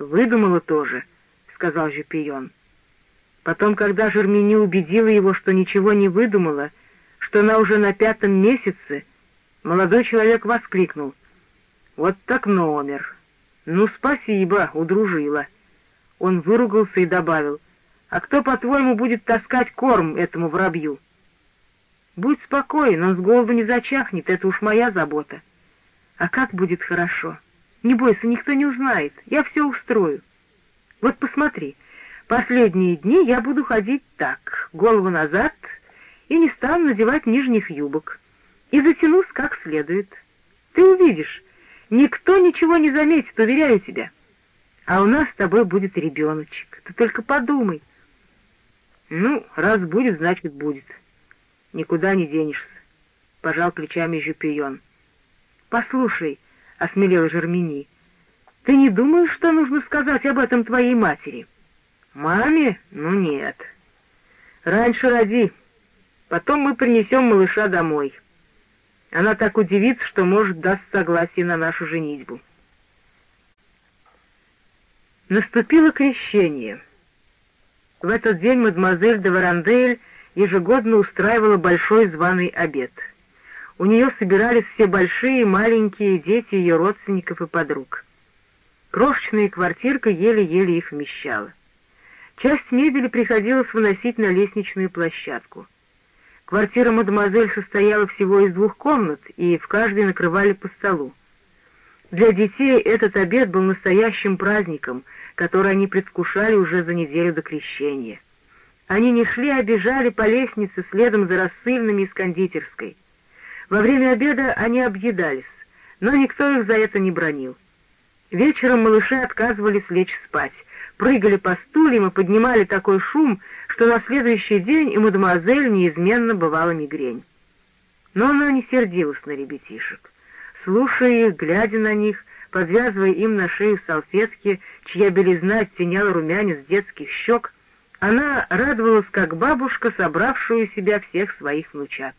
«Выдумала тоже», — сказал Жюпион. Потом, когда Жермени убедила его, что ничего не выдумала, что она уже на пятом месяце, молодой человек воскликнул. «Вот так номер! Ну, спасибо, удружила!» Он выругался и добавил. «А кто, по-твоему, будет таскать корм этому воробью?» «Будь спокоен, он с голоду не зачахнет, это уж моя забота». «А как будет хорошо? Не бойся, никто не узнает, я все устрою. Вот посмотри». Последние дни я буду ходить так, голову назад, и не стану надевать нижних юбок, и затянусь как следует. Ты увидишь, никто ничего не заметит, уверяю тебя. А у нас с тобой будет ребеночек, ты только подумай. Ну, раз будет, значит будет. Никуда не денешься, — пожал плечами Жупион. Послушай, — осмелела Жермени, — ты не думаешь, что нужно сказать об этом твоей матери? — Маме? Ну нет. Раньше роди, потом мы принесем малыша домой. Она так удивится, что, может, даст согласие на нашу женитьбу. Наступило крещение. В этот день мадемуазель де Варандель ежегодно устраивала большой званый обед. У нее собирались все большие и маленькие дети ее родственников и подруг. Крошечная квартирка еле-еле их вмещала. Часть мебели приходилось выносить на лестничную площадку. Квартира мадемуазель состояла всего из двух комнат, и в каждой накрывали по столу. Для детей этот обед был настоящим праздником, который они предвкушали уже за неделю до крещения. Они не шли, а бежали по лестнице следом за рассыльными из кондитерской. Во время обеда они объедались, но никто их за это не бронил. Вечером малыши отказывались лечь спать, прыгали по стульям и поднимали такой шум, что на следующий день и мадемуазель неизменно бывала мигрень. Но она не сердилась на ребятишек. Слушая их, глядя на них, подвязывая им на шею салфетки, чья белизна оттеняла румянец детских щек, она радовалась, как бабушка, собравшую себя всех своих внучат.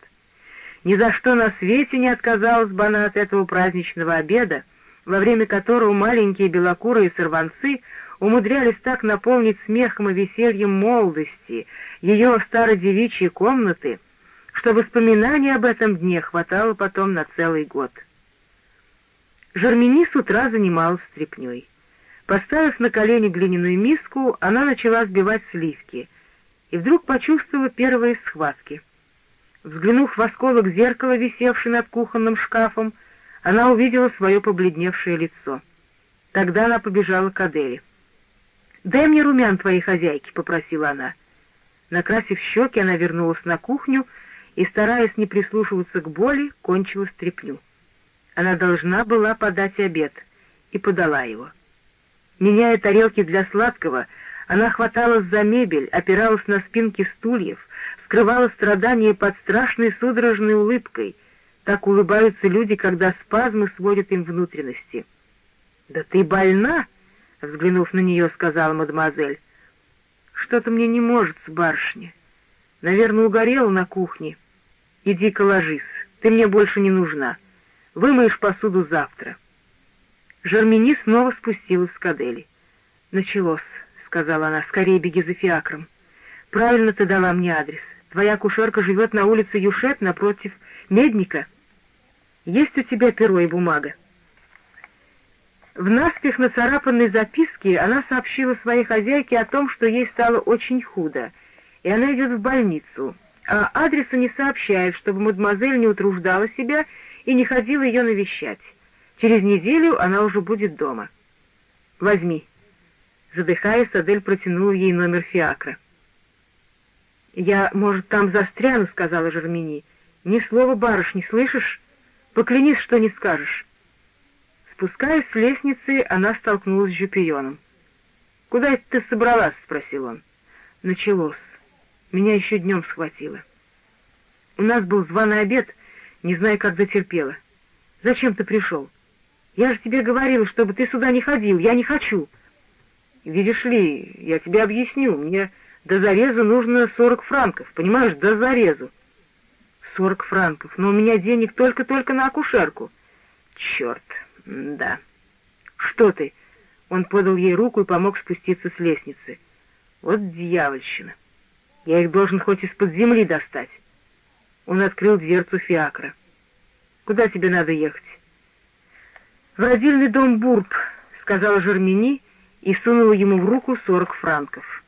Ни за что на свете не отказалась бы она от этого праздничного обеда, во время которого маленькие белокурые сорванцы умудрялись так наполнить смехом и весельем молодости ее стародевичьи комнаты, что воспоминаний об этом дне хватало потом на целый год. Жермени с утра занималась стряпней. Поставив на колени глиняную миску, она начала сбивать сливки и вдруг почувствовала первые схватки. Взглянув в осколок зеркала, висевший над кухонным шкафом, она увидела свое побледневшее лицо. Тогда она побежала к Аделе. «Дай мне румян твоей хозяйки», — попросила она. Накрасив щеки, она вернулась на кухню и, стараясь не прислушиваться к боли, кончила стряпню. Она должна была подать обед, и подала его. Меняя тарелки для сладкого, она хваталась за мебель, опиралась на спинки стульев, скрывала страдания под страшной судорожной улыбкой. Так улыбаются люди, когда спазмы сводят им внутренности. «Да ты больна!» Взглянув на нее, сказала мадемуазель. «Что-то мне не может с барышни. Наверное, угорела на кухне. Иди-ка ложись, ты мне больше не нужна. Вымоешь посуду завтра». Жермени снова спустилась с кадели. «Началось», — сказала она, — «скорее беги за фиакром. Правильно ты дала мне адрес. Твоя кушерка живет на улице Юшет напротив Медника. Есть у тебя перо и бумага?» В наспех нацарапанной записке она сообщила своей хозяйке о том, что ей стало очень худо, и она идет в больницу, а адреса не сообщает, чтобы мадемуазель не утруждала себя и не ходила ее навещать. Через неделю она уже будет дома. «Возьми». Задыхаясь, Адель протянула ей номер фиакра. «Я, может, там застряну», — сказала Жермени. «Ни слова барышни, слышишь? Поклянись, что не скажешь». Спускаясь с лестницы, она столкнулась с Жупионом. «Куда это ты собралась?» — спросил он. «Началось. Меня еще днем схватило. У нас был званый обед, не знаю, как дотерпела. Зачем ты пришел? Я же тебе говорила, чтобы ты сюда не ходил. Я не хочу». «Видишь ли, я тебе объясню. Мне до зарезу нужно сорок франков, понимаешь, до зарезу». «Сорок франков, но у меня денег только-только на акушерку». «Черт!» «Да». «Что ты? Он подал ей руку и помог спуститься с лестницы. Вот дьявольщина. Я их должен хоть из-под земли достать. Он открыл дверцу фиакра. «Куда тебе надо ехать?» «В родильный дом Бурб», — сказала Жермени и сунула ему в руку сорок франков.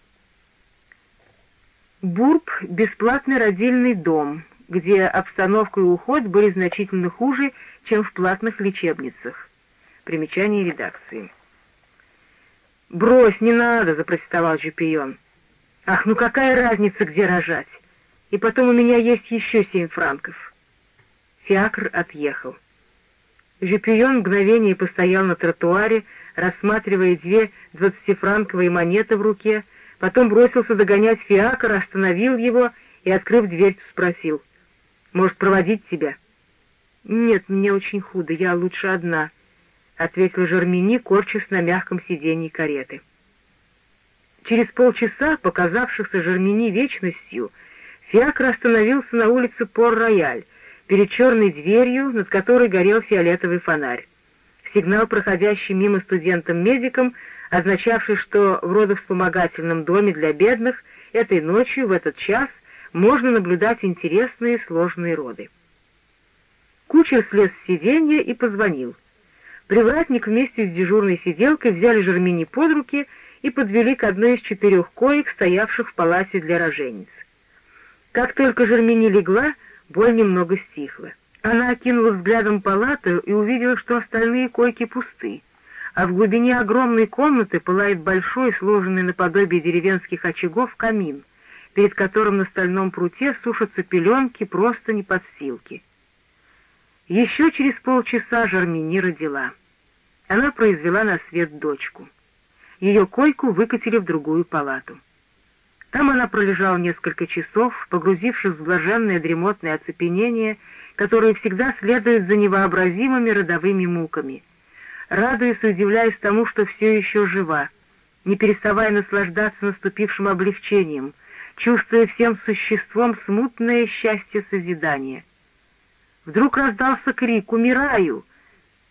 Бурб — бесплатный родильный дом, где обстановка и уход были значительно хуже, чем в платных лечебницах. Примечание редакции. «Брось, не надо!» — запротестовал Жупион. «Ах, ну какая разница, где рожать? И потом у меня есть еще семь франков». Фиакр отъехал. Жупион мгновение постоял на тротуаре, рассматривая две двадцатифранковые монеты в руке, потом бросился догонять Фиакр, остановил его и, открыв дверь, спросил. «Может, проводить тебя?» «Нет, мне очень худо, я лучше одна», — ответила Жермени, корчась на мягком сиденье кареты. Через полчаса, показавшихся Жермени вечностью, Фиакр остановился на улице Пор-Рояль, перед черной дверью, над которой горел фиолетовый фонарь. Сигнал, проходящий мимо студентам-медикам, означавший, что в родовспомогательном доме для бедных этой ночью, в этот час, можно наблюдать интересные сложные роды. Кучер слез с сиденья и позвонил. Привратник вместе с дежурной сиделкой взяли Жермини под руки и подвели к одной из четырех коек, стоявших в палате для рожениц. Как только Жермини легла, боль немного стихла. Она окинула взглядом палату и увидела, что остальные койки пусты, а в глубине огромной комнаты пылает большой, сложенный наподобие деревенских очагов, камин, перед которым на стальном пруте сушатся пеленки, просто не подстилки. Еще через полчаса Жармини родила. Она произвела на свет дочку. Ее койку выкатили в другую палату. Там она пролежала несколько часов, погрузившись в блаженное дремотное оцепенение, которое всегда следует за невообразимыми родовыми муками, радуясь и удивляясь тому, что все еще жива, не переставая наслаждаться наступившим облегчением, чувствуя всем существом смутное счастье созидания — Вдруг раздался крик «Умираю!».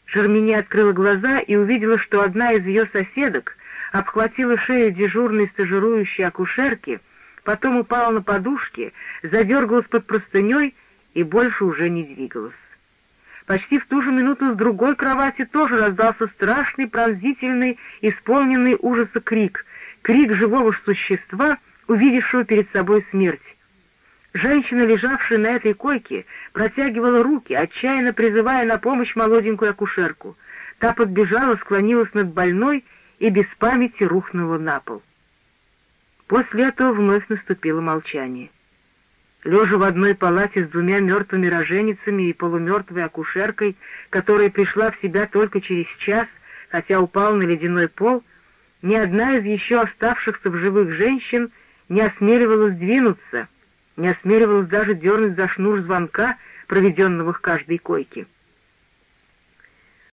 Жермени открыла глаза и увидела, что одна из ее соседок обхватила шею дежурной стажирующей акушерки, потом упала на подушки, задергалась под простыней и больше уже не двигалась. Почти в ту же минуту с другой кровати тоже раздался страшный, пронзительный, исполненный ужаса крик, крик живого существа, увидевшего перед собой смерть. Женщина, лежавшая на этой койке, протягивала руки, отчаянно призывая на помощь молоденькую акушерку. Та подбежала, склонилась над больной и без памяти рухнула на пол. После этого вновь наступило молчание. Лежа в одной палате с двумя мертвыми роженицами и полумертвой акушеркой, которая пришла в себя только через час, хотя упала на ледяной пол, ни одна из еще оставшихся в живых женщин не осмеливалась двинуться — не осмеливалась даже дернуть за шнур звонка, проведенного к каждой койке.